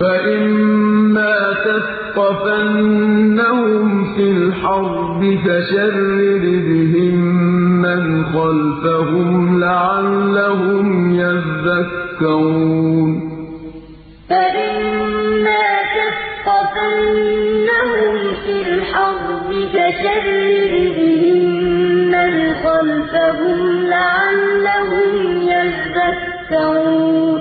فَإِمَّا تَثْقَفَنَّهُمْ فِي الْحَرْبِ فَشَرِّدْ بِهِم مَّنْ خَلْفَهُمْ لَعَلَّهُمْ يَذَّكَّرُونَ فَإِمَّا تَثْقَفَنَّهُمْ فِي الْحَرْبِ فَشَرِّدْ بِهِم مَّنْ خَلْفَهُمْ لَعَلَّهُمْ يَذَّكَّرُونَ